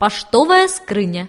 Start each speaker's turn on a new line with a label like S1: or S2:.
S1: Паштовая скрыня.